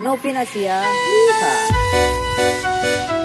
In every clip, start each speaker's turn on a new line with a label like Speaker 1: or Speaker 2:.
Speaker 1: Novinasia. Yeehaw.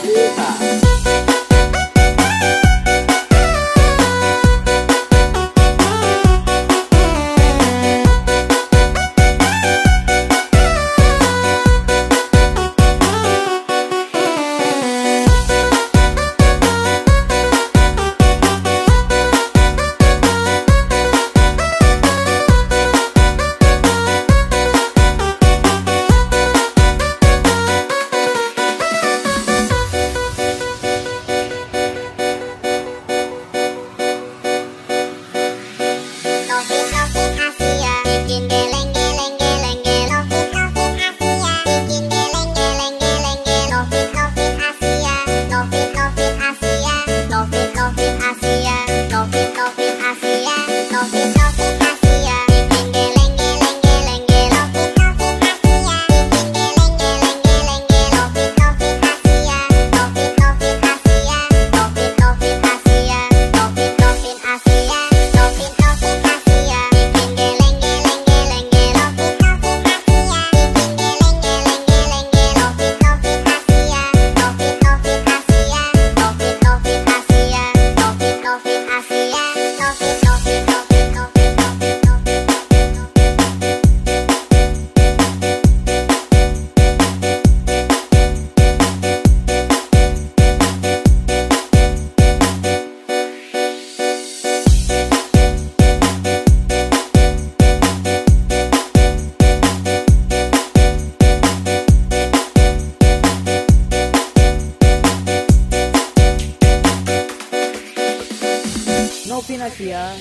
Speaker 1: 吃吧 Música Bahia.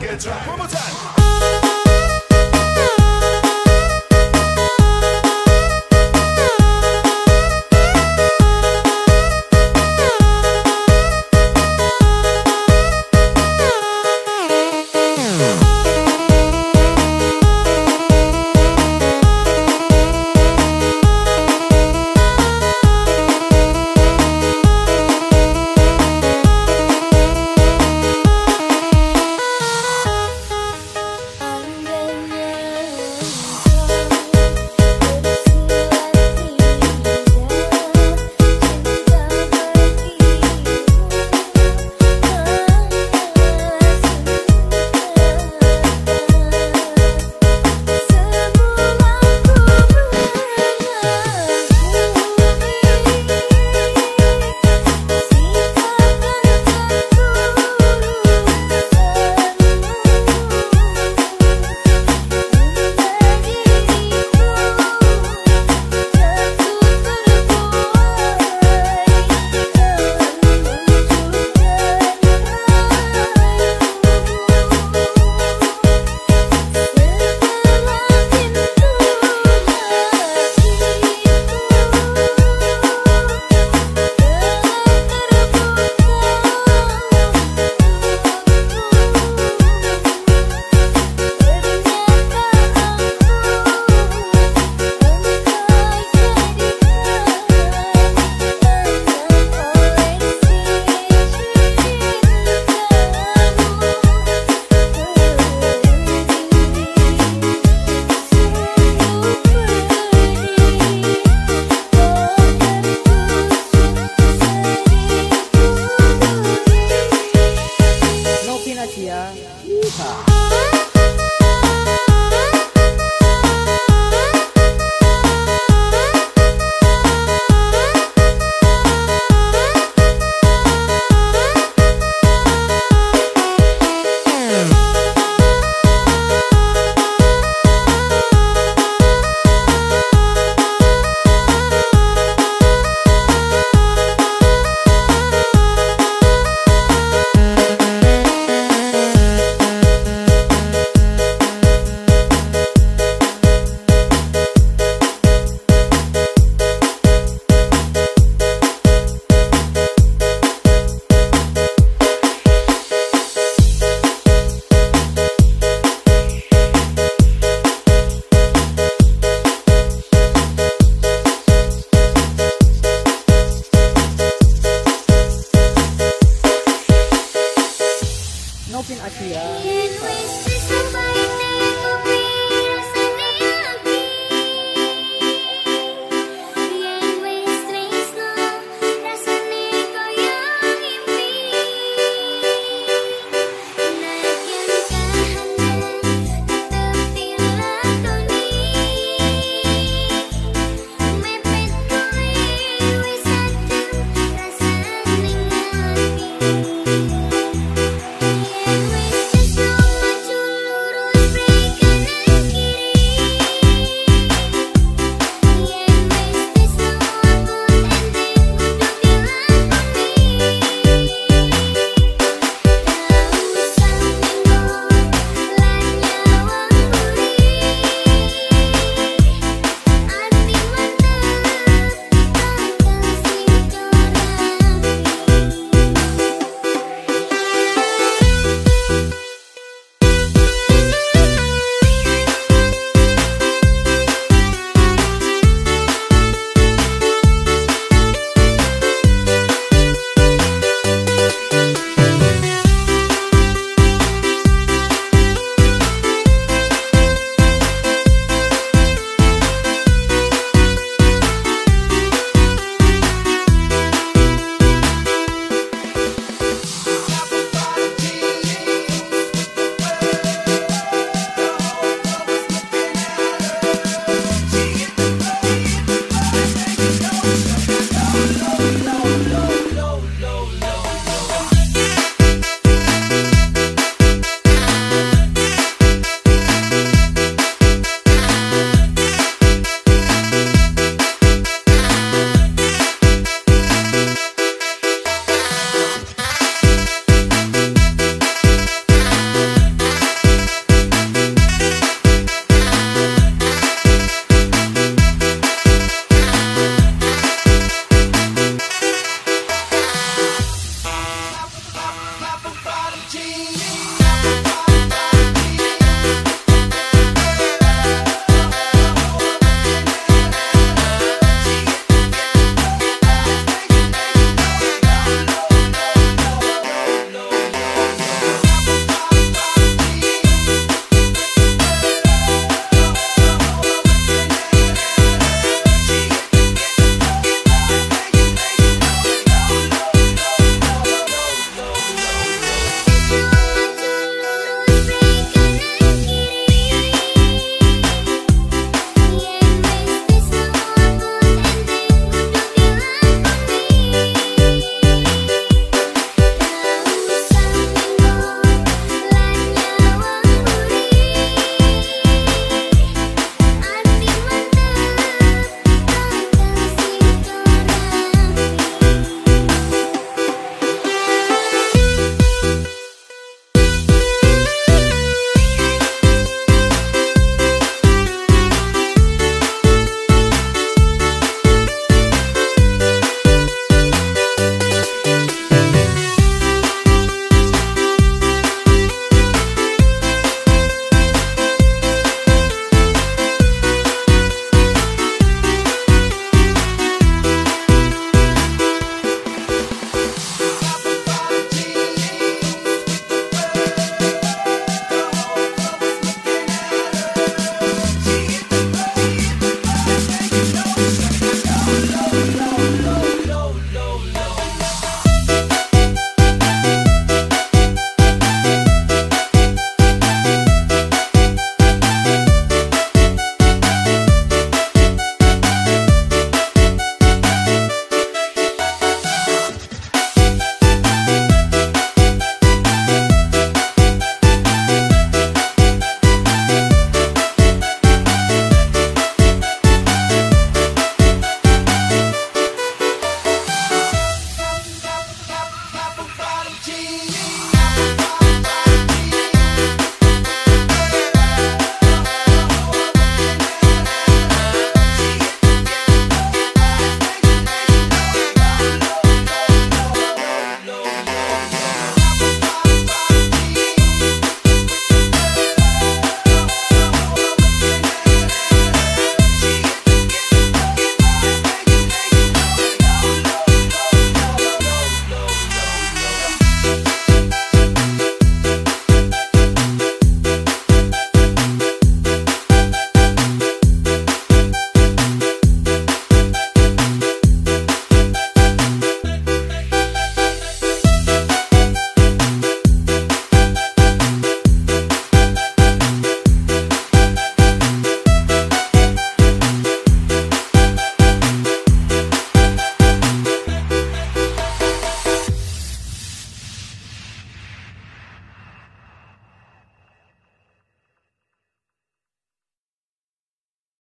Speaker 1: like a track. One more time.